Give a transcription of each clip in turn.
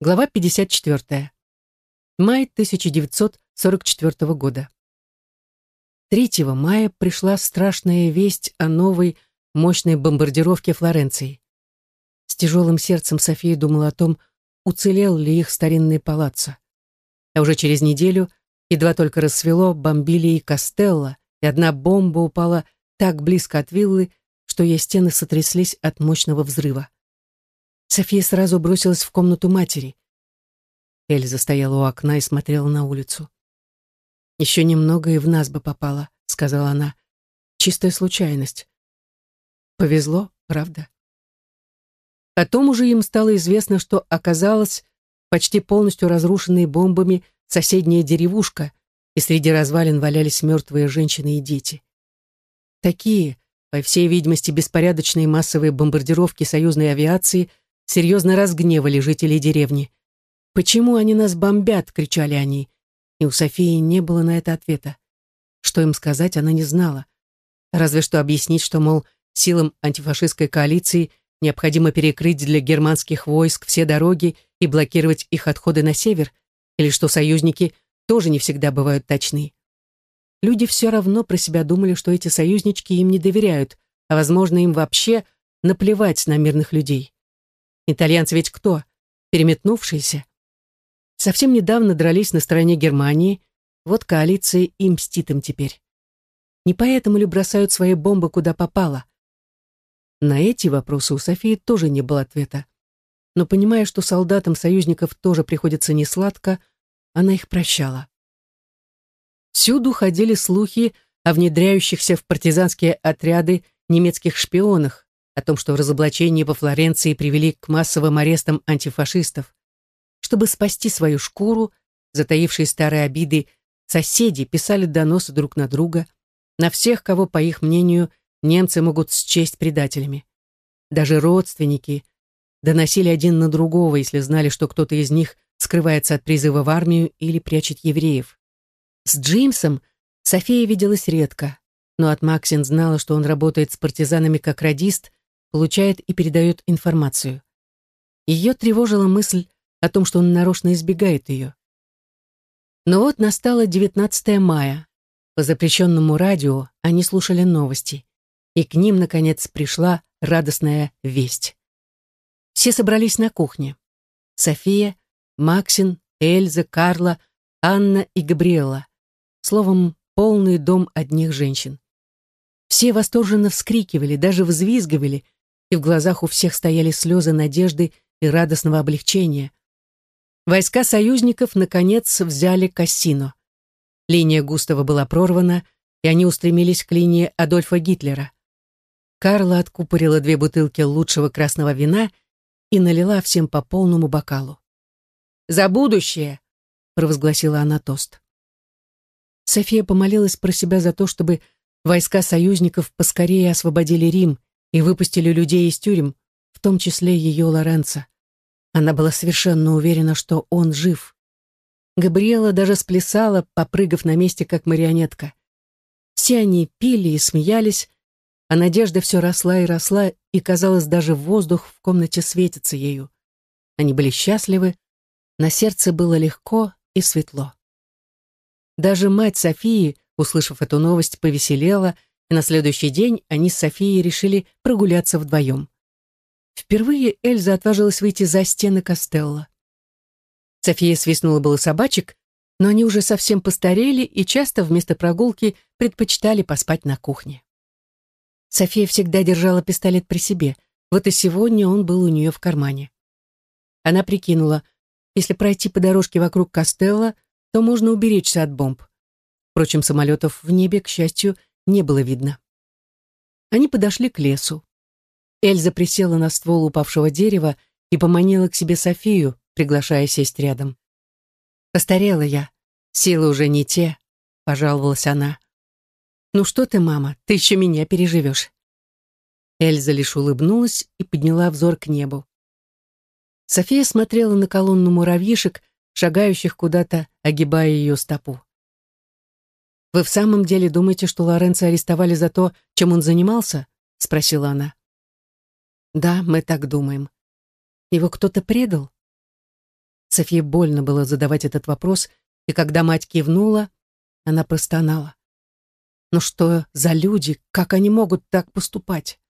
Глава 54. Май 1944 года. 3 мая пришла страшная весть о новой мощной бомбардировке Флоренции. С тяжелым сердцем София думала о том, уцелел ли их старинный палаццо. А уже через неделю, едва только рассвело, бомбили и Костелло, и одна бомба упала так близко от виллы, что ее стены сотряслись от мощного взрыва. София сразу бросилась в комнату матери. Эльза стояла у окна и смотрела на улицу. «Еще немного и в нас бы попала», — сказала она. «Чистая случайность. Повезло, правда?» Потом уже им стало известно, что оказалась почти полностью разрушенной бомбами соседняя деревушка, и среди развалин валялись мертвые женщины и дети. Такие, по всей видимости, беспорядочные массовые бомбардировки союзной авиации — серьезно разгневали жителей деревни. «Почему они нас бомбят?» — кричали они. И у Софии не было на это ответа. Что им сказать, она не знала. Разве что объяснить, что, мол, силам антифашистской коалиции необходимо перекрыть для германских войск все дороги и блокировать их отходы на север, или что союзники тоже не всегда бывают точны. Люди все равно про себя думали, что эти союзнички им не доверяют, а, возможно, им вообще наплевать на мирных людей. Итальянцы ведь кто? Переметнувшиеся. Совсем недавно дрались на стороне Германии, вот коалиция и мстит им теперь. Не поэтому ли бросают свои бомбы куда попало? На эти вопросы у Софии тоже не было ответа. Но понимая, что солдатам союзников тоже приходится несладко, она их прощала. Всюду ходили слухи о внедряющихся в партизанские отряды немецких шпионах, о том, что разоблачения по Флоренции привели к массовым арестам антифашистов. Чтобы спасти свою шкуру, затаившие старые обиды, соседи писали доносы друг на друга, на всех, кого, по их мнению, немцы могут счесть предателями. Даже родственники доносили один на другого, если знали, что кто-то из них скрывается от призыва в армию или прячет евреев. С Джеймсом София виделась редко, но от Максин знала, что он работает с партизанами как радист получает и передает информацию. Ее тревожила мысль о том, что он нарочно избегает ее. Но вот настало 19 мая. По запрещенному радио они слушали новости, и к ним, наконец, пришла радостная весть. Все собрались на кухне. София, Максин, Эльза, Карла, Анна и Габриэла. Словом, полный дом одних женщин. Все восторженно вскрикивали, даже взвизгивали, и в глазах у всех стояли слезы надежды и радостного облегчения. Войска союзников, наконец, взяли Кассино. Линия Густава была прорвана, и они устремились к линии Адольфа Гитлера. Карла откупорила две бутылки лучшего красного вина и налила всем по полному бокалу. «За будущее!» — провозгласила она тост. София помолилась про себя за то, чтобы войска союзников поскорее освободили Рим и выпустили людей из тюрем, в том числе ее Лоренцо. Она была совершенно уверена, что он жив. Габриэла даже сплясала, попрыгав на месте, как марионетка. Все они пили и смеялись, а надежда все росла и росла, и, казалось, даже воздух в комнате светится ею. Они были счастливы, на сердце было легко и светло. Даже мать Софии, услышав эту новость, повеселела — и на следующий день они с Софией решили прогуляться вдвоем. Впервые Эльза отважилась выйти за стены Костелла. София свистнула было собачек, но они уже совсем постарели и часто вместо прогулки предпочитали поспать на кухне. София всегда держала пистолет при себе, вот и сегодня он был у нее в кармане. Она прикинула, если пройти по дорожке вокруг Костелла, то можно уберечься от бомб. Впрочем, самолетов в небе, к счастью, не было видно. Они подошли к лесу. Эльза присела на ствол упавшего дерева и поманила к себе Софию, приглашая сесть рядом. «Постарела я, силы уже не те», — пожаловалась она. «Ну что ты, мама, ты еще меня переживешь». Эльза лишь улыбнулась и подняла взор к небу. София смотрела на колонну муравьишек, шагающих куда-то, огибая ее стопу. «Вы в самом деле думаете, что Лоренцо арестовали за то, чем он занимался?» — спросила она. «Да, мы так думаем. Его кто-то предал?» Софии больно было задавать этот вопрос, и когда мать кивнула, она простонала. «Ну что за люди? Как они могут так поступать?»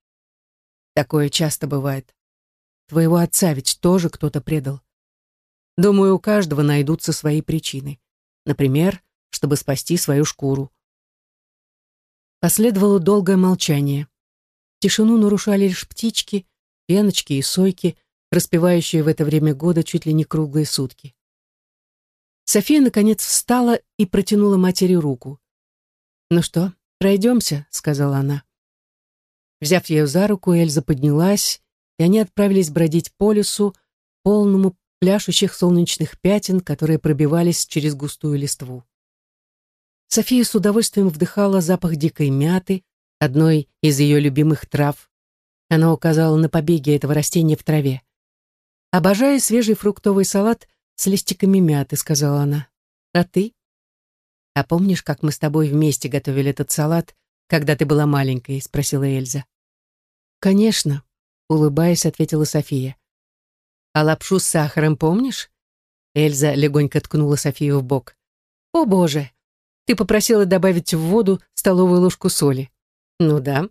«Такое часто бывает. Твоего отца ведь тоже кто-то предал. Думаю, у каждого найдутся свои причины. Например, чтобы спасти свою шкуру». Последовало долгое молчание. Тишину нарушали лишь птички, пеночки и сойки, распевающие в это время года чуть ли не круглые сутки. София, наконец, встала и протянула матери руку. «Ну что, пройдемся?» — сказала она. Взяв ее за руку, Эльза поднялась, и они отправились бродить по лесу, полному пляшущих солнечных пятен, которые пробивались через густую листву. София с удовольствием вдыхала запах дикой мяты, одной из ее любимых трав. Она указала на побеги этого растения в траве. «Обожаю свежий фруктовый салат с листиками мяты», — сказала она. «А ты?» «А помнишь, как мы с тобой вместе готовили этот салат, когда ты была маленькой?» — спросила Эльза. «Конечно», — улыбаясь, ответила София. «А лапшу с сахаром помнишь?» Эльза легонько ткнула Софию в бок. «О, боже! Ты попросила добавить в воду столовую ложку соли». «Ну да.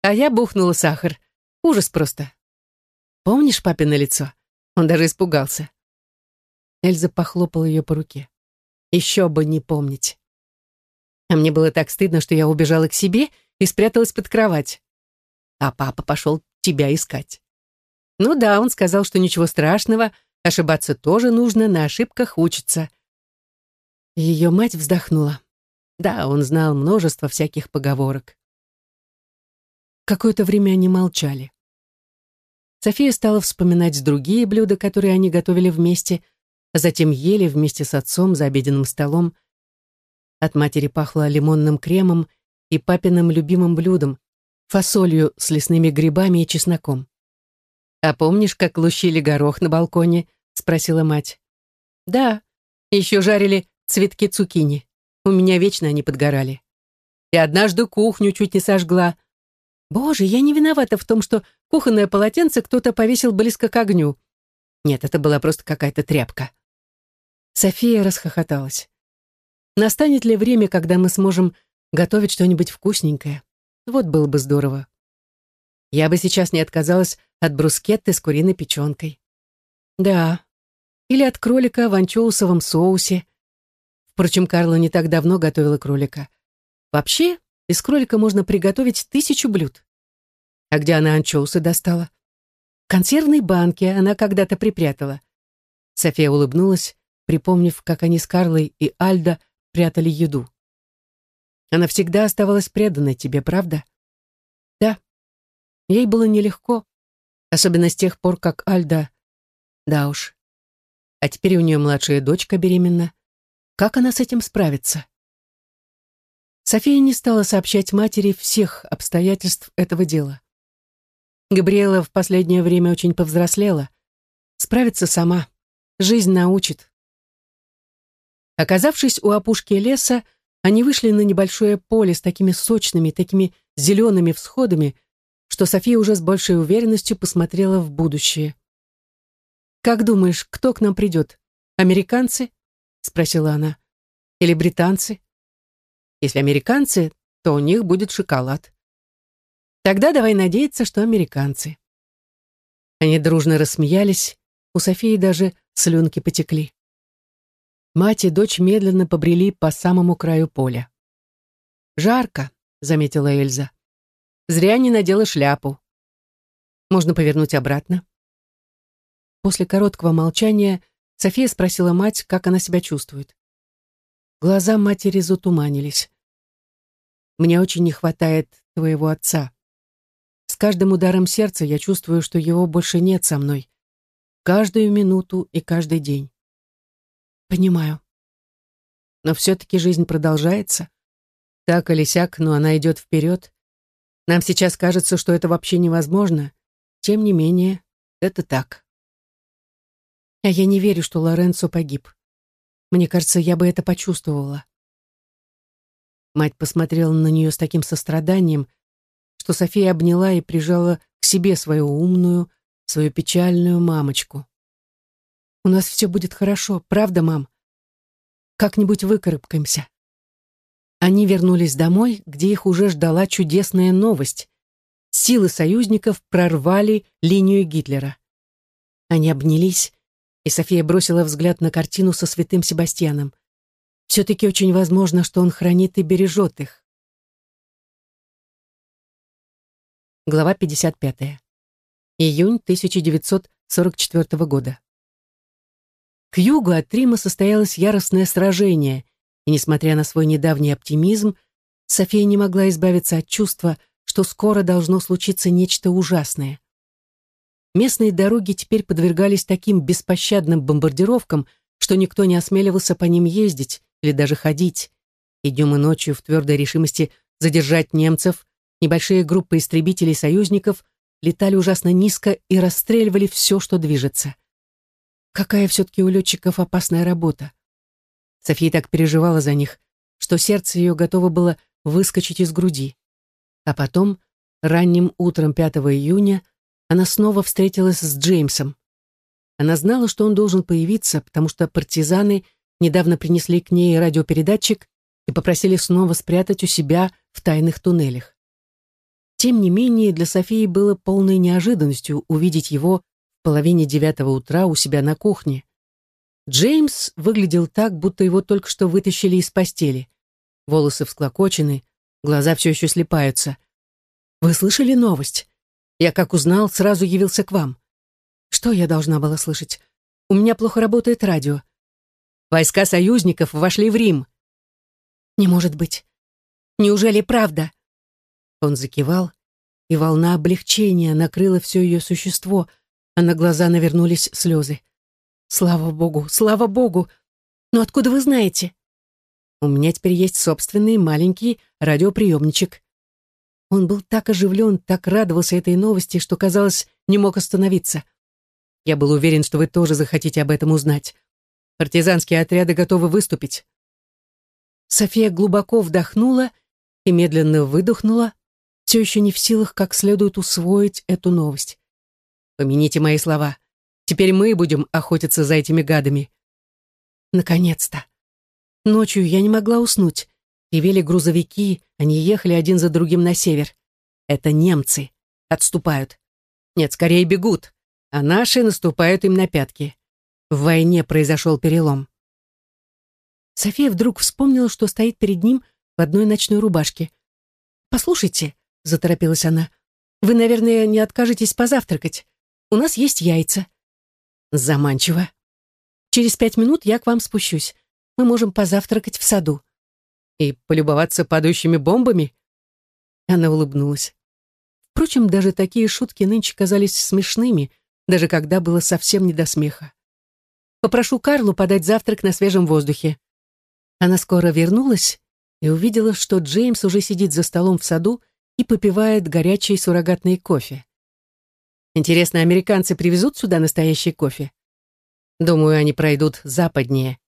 А я бухнула сахар. Ужас просто. Помнишь папино лицо? Он даже испугался. Эльза похлопала ее по руке. Еще бы не помнить. А мне было так стыдно, что я убежала к себе и спряталась под кровать. А папа пошел тебя искать. Ну да, он сказал, что ничего страшного, ошибаться тоже нужно, на ошибках учится. Ее мать вздохнула. Да, он знал множество всяких поговорок. Какое-то время они молчали. София стала вспоминать другие блюда, которые они готовили вместе, а затем ели вместе с отцом за обеденным столом. От матери пахло лимонным кремом и папиным любимым блюдом, фасолью с лесными грибами и чесноком. «А помнишь, как лущили горох на балконе?» — спросила мать. «Да, еще жарили цветки цукини. У меня вечно они подгорали. И однажды кухню чуть не сожгла. Боже, я не виновата в том, что кухонное полотенце кто-то повесил близко к огню. Нет, это была просто какая-то тряпка. София расхохоталась. Настанет ли время, когда мы сможем готовить что-нибудь вкусненькое? Вот было бы здорово. Я бы сейчас не отказалась от брускетты с куриной печенкой. Да, или от кролика в анчоусовом соусе. Впрочем, Карла не так давно готовила кролика. Вообще, из кролика можно приготовить тысячу блюд. А где она анчоусы достала? В консервной банке она когда-то припрятала. София улыбнулась, припомнив, как они с Карлой и Альдо прятали еду. Она всегда оставалась преданной тебе, правда? Да. Ей было нелегко, особенно с тех пор, как Альда... Да уж. А теперь у нее младшая дочка беременна. Как она с этим справится? София не стала сообщать матери всех обстоятельств этого дела. Габриэла в последнее время очень повзрослела. Справится сама. Жизнь научит. Оказавшись у опушки леса, они вышли на небольшое поле с такими сочными, такими зелеными всходами, что София уже с большей уверенностью посмотрела в будущее. «Как думаешь, кто к нам придет? Американцы?» — спросила она. «Или британцы?» Если американцы, то у них будет шоколад. Тогда давай надеяться, что американцы. Они дружно рассмеялись, у Софии даже слюнки потекли. Мать и дочь медленно побрели по самому краю поля. «Жарко», — заметила Эльза. «Зря не надела шляпу. Можно повернуть обратно». После короткого молчания София спросила мать, как она себя чувствует. Глаза матери затуманились. «Мне очень не хватает твоего отца. С каждым ударом сердца я чувствую, что его больше нет со мной. Каждую минуту и каждый день. Понимаю. Но все-таки жизнь продолжается. Так или сяк, но она идет вперед. Нам сейчас кажется, что это вообще невозможно. Тем не менее, это так. А я не верю, что Лоренцо погиб. Мне кажется, я бы это почувствовала. Мать посмотрела на нее с таким состраданием, что София обняла и прижала к себе свою умную, свою печальную мамочку. У нас все будет хорошо, правда, мам? Как-нибудь выкарабкаемся». Они вернулись домой, где их уже ждала чудесная новость. Силы союзников прорвали линию Гитлера. Они обнялись, и София бросила взгляд на картину со святым Себастьяном. Все-таки очень возможно, что он хранит и бережет их. Глава 55. Июнь 1944 года. К югу от Рима состоялось яростное сражение, и, несмотря на свой недавний оптимизм, София не могла избавиться от чувства, что скоро должно случиться нечто ужасное. Местные дороги теперь подвергались таким беспощадным бомбардировкам, что никто не осмеливался по ним ездить или даже ходить. И днем и ночью в твердой решимости задержать немцев небольшие группы истребителей союзников летали ужасно низко и расстреливали все, что движется. Какая все-таки у летчиков опасная работа. София так переживала за них, что сердце ее готово было выскочить из груди. А потом, ранним утром 5 июня, она снова встретилась с Джеймсом. Она знала, что он должен появиться, потому что партизаны недавно принесли к ней радиопередатчик и попросили снова спрятать у себя в тайных туннелях. Тем не менее, для Софии было полной неожиданностью увидеть его в половине девятого утра у себя на кухне. Джеймс выглядел так, будто его только что вытащили из постели. Волосы всклокочены, глаза все еще слепаются. «Вы слышали новость? Я, как узнал, сразу явился к вам. Что я должна была слышать? У меня плохо работает радио. Войска союзников вошли в Рим. Не может быть. Неужели правда? Он закивал, и волна облегчения накрыла все ее существо, а на глаза навернулись слезы. Слава богу, слава богу! Но откуда вы знаете? У меня теперь есть собственный маленький радиоприемничек. Он был так оживлен, так радовался этой новости, что, казалось, не мог остановиться. Я был уверен, что вы тоже захотите об этом узнать. Партизанские отряды готовы выступить. София глубоко вдохнула и медленно выдохнула, все еще не в силах как следует усвоить эту новость. Помяните мои слова. Теперь мы будем охотиться за этими гадами. Наконец-то. Ночью я не могла уснуть. Ревели грузовики, они ехали один за другим на север. Это немцы. Отступают. Нет, скорее бегут. А наши наступают им на пятки. В войне произошел перелом. София вдруг вспомнила, что стоит перед ним в одной ночной рубашке. «Послушайте», — заторопилась она, — «вы, наверное, не откажетесь позавтракать. У нас есть яйца». Заманчиво. «Через пять минут я к вам спущусь. Мы можем позавтракать в саду» и полюбоваться падающими бомбами?» Она улыбнулась. Впрочем, даже такие шутки нынче казались смешными, даже когда было совсем не до смеха. «Попрошу Карлу подать завтрак на свежем воздухе». Она скоро вернулась и увидела, что Джеймс уже сидит за столом в саду и попивает горячий суррогатный кофе. Интересно, американцы привезут сюда настоящий кофе? Думаю, они пройдут западнее.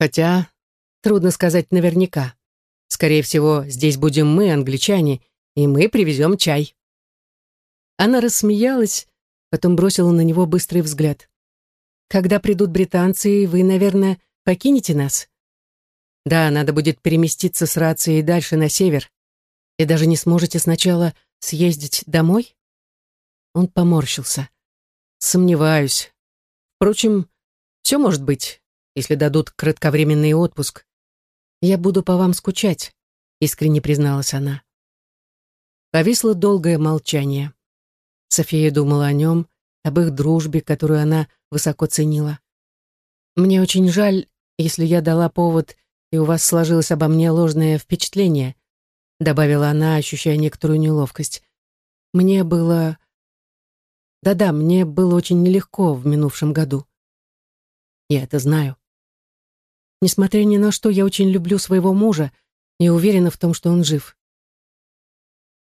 Хотя трудно сказать наверняка. Скорее всего, здесь будем мы, англичане, и мы привезем чай». Она рассмеялась, потом бросила на него быстрый взгляд. «Когда придут британцы, вы, наверное, покинете нас?» «Да, надо будет переместиться с рацией дальше на север. И даже не сможете сначала съездить домой?» Он поморщился. «Сомневаюсь. Впрочем, все может быть, если дадут кратковременный отпуск. «Я буду по вам скучать», — искренне призналась она. Повисло долгое молчание. София думала о нем, об их дружбе, которую она высоко ценила. «Мне очень жаль, если я дала повод, и у вас сложилось обо мне ложное впечатление», добавила она, ощущая некоторую неловкость. «Мне было...» «Да-да, мне было очень нелегко в минувшем году». «Я это знаю», Несмотря ни на что, я очень люблю своего мужа и уверена в том, что он жив.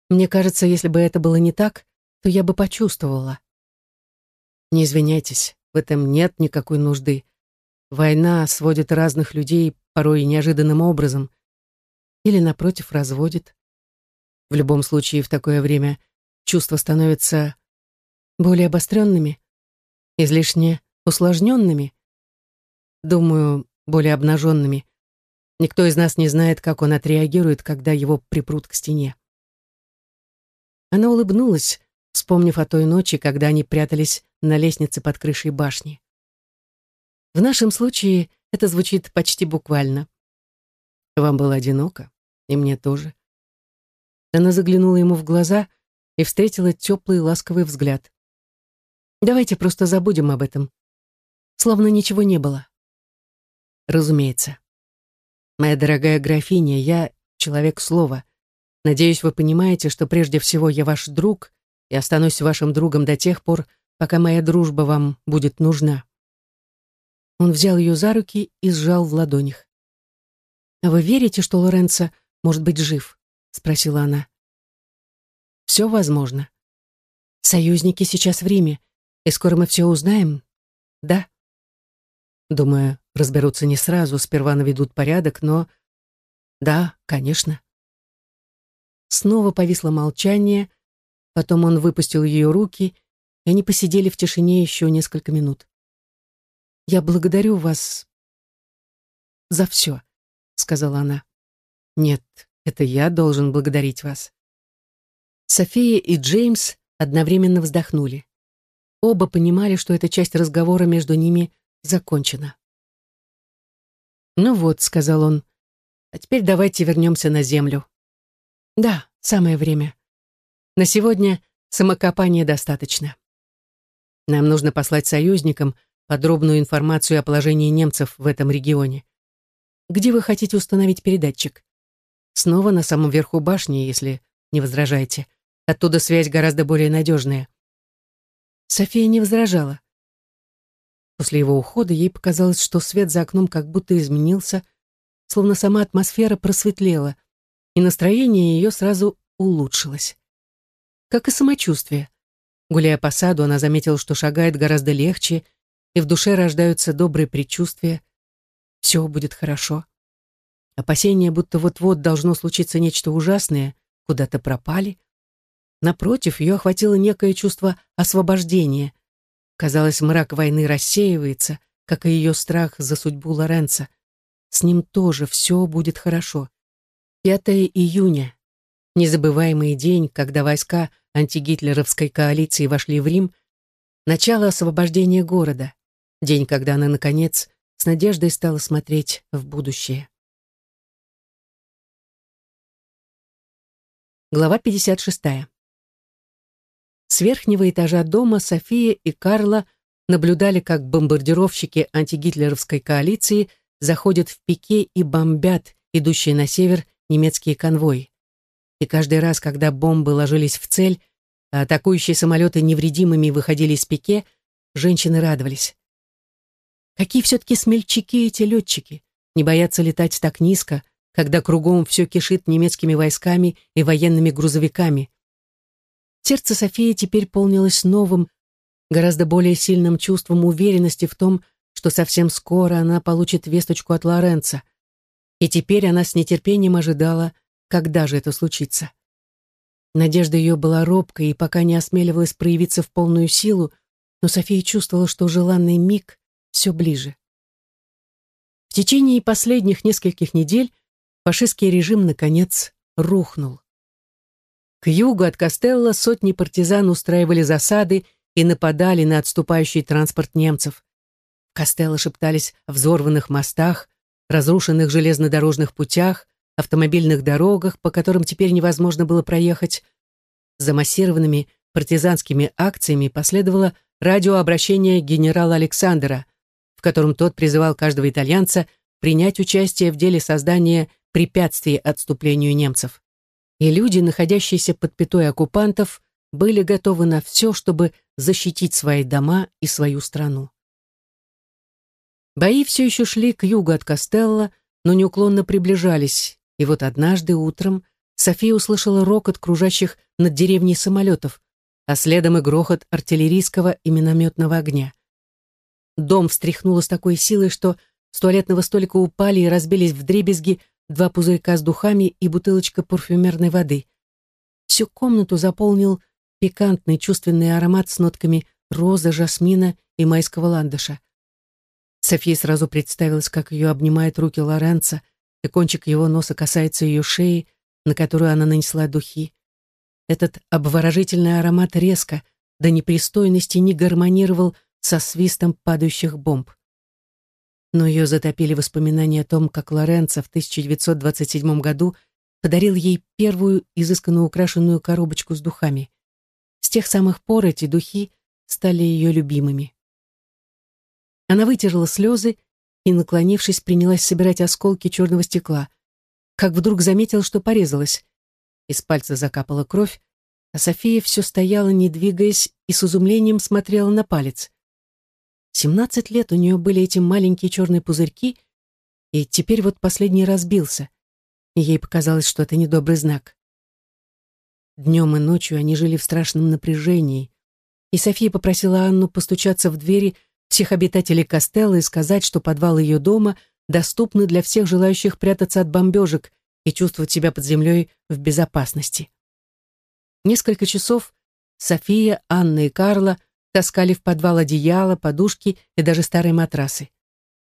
Мне кажется, если бы это было не так, то я бы почувствовала. Не извиняйтесь, в этом нет никакой нужды. Война сводит разных людей порой неожиданным образом. Или, напротив, разводит. В любом случае, в такое время чувства становятся более обостренными, излишне усложненными, думаю, более обнаженными. Никто из нас не знает, как он отреагирует, когда его припрут к стене. Она улыбнулась, вспомнив о той ночи, когда они прятались на лестнице под крышей башни. В нашем случае это звучит почти буквально. Вам было одиноко, и мне тоже. Она заглянула ему в глаза и встретила теплый ласковый взгляд. Давайте просто забудем об этом. Словно ничего не было. Разумеется. Моя дорогая графиня, я человек слова. Надеюсь, вы понимаете, что прежде всего я ваш друг и останусь вашим другом до тех пор, пока моя дружба вам будет нужна. Он взял ее за руки и сжал в ладонях. «А вы верите, что Лоренцо может быть жив?» — спросила она. «Все возможно. Союзники сейчас в Риме, и скоро мы все узнаем, да?» Думаю, разберутся не сразу, сперва наведут порядок, но... Да, конечно. Снова повисло молчание, потом он выпустил ее руки, и они посидели в тишине еще несколько минут. «Я благодарю вас за все», — сказала она. «Нет, это я должен благодарить вас». София и Джеймс одновременно вздохнули. Оба понимали, что эта часть разговора между ними закончена. «Ну вот», — сказал он, — «а теперь давайте вернемся на землю». «Да, самое время. На сегодня самокопания достаточно. Нам нужно послать союзникам подробную информацию о положении немцев в этом регионе. Где вы хотите установить передатчик? Снова на самом верху башни, если не возражаете. Оттуда связь гораздо более надежная». София не возражала. После его ухода ей показалось, что свет за окном как будто изменился, словно сама атмосфера просветлела, и настроение ее сразу улучшилось. Как и самочувствие. Гуляя по саду, она заметила, что шагает гораздо легче, и в душе рождаются добрые предчувствия. Все будет хорошо. Опасения, будто вот-вот должно случиться нечто ужасное, куда-то пропали. Напротив, ее охватило некое чувство освобождения — Казалось, мрак войны рассеивается, как и ее страх за судьбу Лоренца. С ним тоже все будет хорошо. 5 июня. Незабываемый день, когда войска антигитлеровской коалиции вошли в Рим. Начало освобождения города. День, когда она, наконец, с надеждой стала смотреть в будущее. Глава 56. С верхнего этажа дома София и Карла наблюдали, как бомбардировщики антигитлеровской коалиции заходят в пике и бомбят идущие на север немецкие конвои. И каждый раз, когда бомбы ложились в цель, а атакующие самолеты невредимыми выходили из пике, женщины радовались. Какие все-таки смельчаки эти летчики, не боятся летать так низко, когда кругом все кишит немецкими войсками и военными грузовиками, Сердце Софии теперь полнилось новым, гораздо более сильным чувством уверенности в том, что совсем скоро она получит весточку от Лоренца. И теперь она с нетерпением ожидала, когда же это случится. Надежда ее была робкой и пока не осмеливалась проявиться в полную силу, но София чувствовала, что желанный миг все ближе. В течение последних нескольких недель фашистский режим, наконец, рухнул. К югу от Костелла сотни партизан устраивали засады и нападали на отступающий транспорт немцев. Костелло шептались о взорванных мостах, разрушенных железнодорожных путях, автомобильных дорогах, по которым теперь невозможно было проехать. За массированными партизанскими акциями последовало радиообращение генерала Александра, в котором тот призывал каждого итальянца принять участие в деле создания препятствий отступлению немцев и люди, находящиеся под пятой оккупантов, были готовы на все, чтобы защитить свои дома и свою страну. Бои все еще шли к югу от Костелла, но неуклонно приближались, и вот однажды утром София услышала рокот кружащих над деревней самолетов, а следом и грохот артиллерийского и минометного огня. Дом встряхнуло с такой силой, что с туалетного столика упали и разбились в дребезги два пузырька с духами и бутылочка парфюмерной воды. Всю комнату заполнил пикантный чувственный аромат с нотками розы, жасмина и майского ландыша. София сразу представилась, как ее обнимают руки Лоренца, и кончик его носа касается ее шеи, на которую она нанесла духи. Этот обворожительный аромат резко, до непристойности не гармонировал со свистом падающих бомб. Но ее затопили воспоминания о том, как Лоренцо в 1927 году подарил ей первую изысканно украшенную коробочку с духами. С тех самых пор эти духи стали ее любимыми. Она вытерла слезы и, наклонившись, принялась собирать осколки черного стекла, как вдруг заметила, что порезалась. Из пальца закапала кровь, а София все стояла, не двигаясь, и с изумлением смотрела на палец. Семнадцать лет у нее были эти маленькие черные пузырьки, и теперь вот последний разбился, и ей показалось, что это недобрый знак. Днем и ночью они жили в страшном напряжении, и София попросила Анну постучаться в двери всех обитателей Костелла и сказать, что подвал ее дома доступны для всех желающих прятаться от бомбежек и чувствовать себя под землей в безопасности. Несколько часов София, Анна и Карла таскали в подвал одеяла, подушки и даже старые матрасы.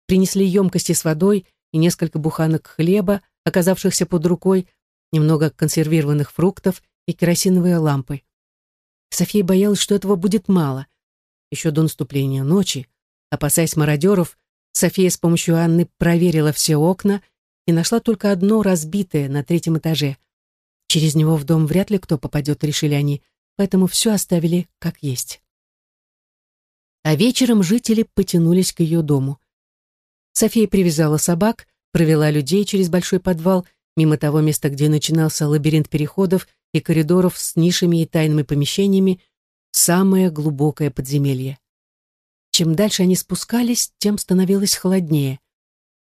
Принесли емкости с водой и несколько буханок хлеба, оказавшихся под рукой, немного консервированных фруктов и керосиновые лампы. София боялась, что этого будет мало. Еще до наступления ночи, опасаясь мародеров, София с помощью Анны проверила все окна и нашла только одно разбитое на третьем этаже. Через него в дом вряд ли кто попадет, решили они, поэтому все оставили как есть. А вечером жители потянулись к ее дому. София привязала собак, провела людей через большой подвал, мимо того места, где начинался лабиринт переходов и коридоров с нишами и тайными помещениями, самое глубокое подземелье. Чем дальше они спускались, тем становилось холоднее.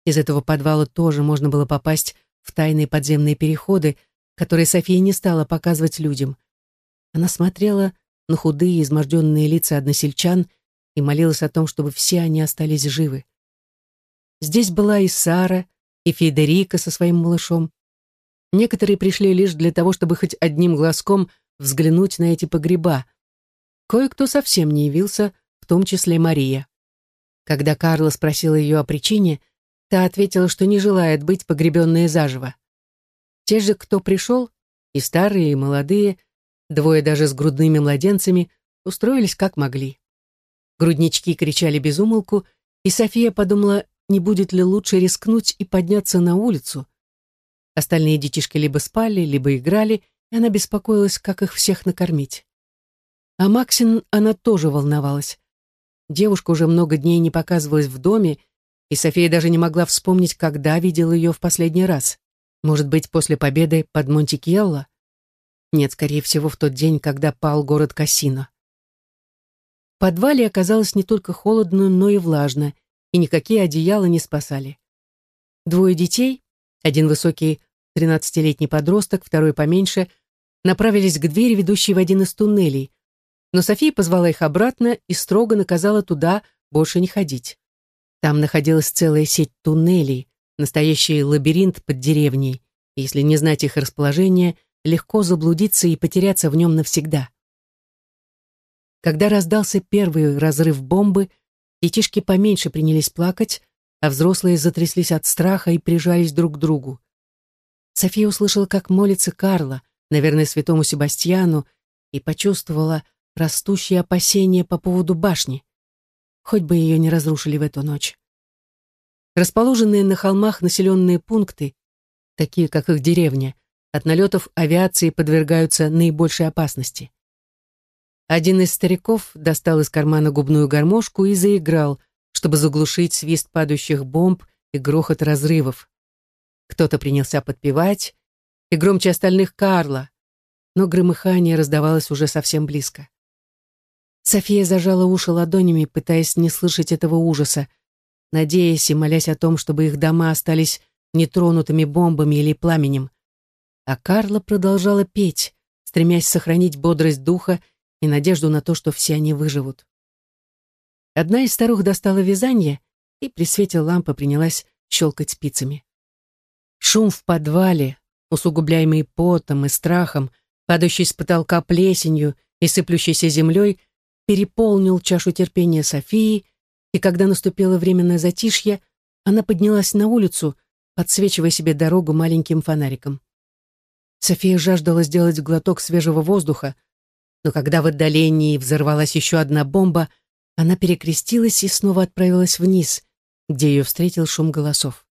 Из этого подвала тоже можно было попасть в тайные подземные переходы, которые София не стала показывать людям. Она смотрела на худые, изможденные лица односельчан и молилась о том, чтобы все они остались живы. Здесь была и Сара, и Федерика со своим малышом. Некоторые пришли лишь для того, чтобы хоть одним глазком взглянуть на эти погреба. Кое-кто совсем не явился, в том числе Мария. Когда Карла спросила ее о причине, та ответила, что не желает быть погребенной заживо. Те же, кто пришел, и старые, и молодые, двое даже с грудными младенцами, устроились как могли. Груднички кричали без умолку, и София подумала, не будет ли лучше рискнуть и подняться на улицу. Остальные детишки либо спали, либо играли, и она беспокоилась, как их всех накормить. А Максин она тоже волновалась. Девушка уже много дней не показывалась в доме, и София даже не могла вспомнить, когда видела ее в последний раз. Может быть, после победы под Монтикьелло? Нет, скорее всего, в тот день, когда пал город Кассино. Подвале оказалось не только холодно, но и влажно, и никакие одеяла не спасали. Двое детей, один высокий тринадцатилетний подросток, второй поменьше, направились к двери, ведущей в один из туннелей, но София позвала их обратно и строго наказала туда больше не ходить. Там находилась целая сеть туннелей, Настоящий лабиринт под деревней. Если не знать их расположение, легко заблудиться и потеряться в нем навсегда. Когда раздался первый разрыв бомбы, детишки поменьше принялись плакать, а взрослые затряслись от страха и прижались друг к другу. София услышала, как молится Карла, наверное, святому Себастьяну, и почувствовала растущие опасения по поводу башни. Хоть бы ее не разрушили в эту ночь. Расположенные на холмах населенные пункты, такие как их деревня, от налетов авиации подвергаются наибольшей опасности. Один из стариков достал из кармана губную гармошку и заиграл, чтобы заглушить свист падающих бомб и грохот разрывов. Кто-то принялся подпевать, и громче остальных Карла, но громыхание раздавалось уже совсем близко. София зажала уши ладонями, пытаясь не слышать этого ужаса, надеясь и молясь о том, чтобы их дома остались нетронутыми бомбами или пламенем. А Карла продолжала петь, стремясь сохранить бодрость духа и надежду на то, что все они выживут. Одна из старух достала вязание и при свете лампы принялась щелкать спицами. Шум в подвале, усугубляемый потом и страхом, падающий с потолка плесенью и сыплющейся землей, переполнил чашу терпения Софии, и когда наступило временное затишье, она поднялась на улицу, подсвечивая себе дорогу маленьким фонариком. София жаждала сделать глоток свежего воздуха, но когда в отдалении взорвалась еще одна бомба, она перекрестилась и снова отправилась вниз, где ее встретил шум голосов.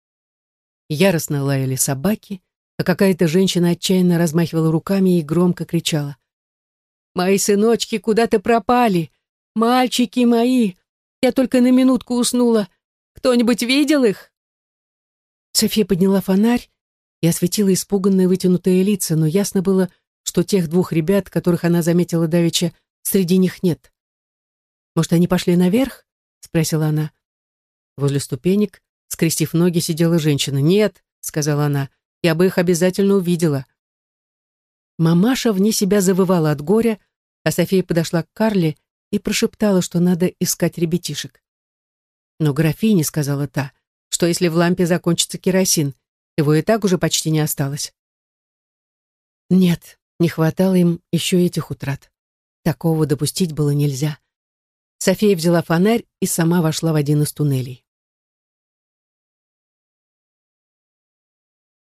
Яростно лаяли собаки, а какая-то женщина отчаянно размахивала руками и громко кричала. «Мои сыночки куда-то пропали! Мальчики мои! Я только на минутку уснула! Кто-нибудь видел их?» София подняла фонарь и осветила испуганные вытянутые лица, но ясно было, что тех двух ребят, которых она заметила давеча, среди них нет. «Может, они пошли наверх?» — спросила она. Возле ступенек, скрестив ноги, сидела женщина. «Нет», — сказала она, — «я бы их обязательно увидела». Мамаша вне себя завывала от горя, а София подошла к Карле и прошептала, что надо искать ребятишек. «Но графине», — сказала та, — «что если в лампе закончится керосин? Его и так уже почти не осталось». Нет, не хватало им еще этих утрат. Такого допустить было нельзя. София взяла фонарь и сама вошла в один из туннелей.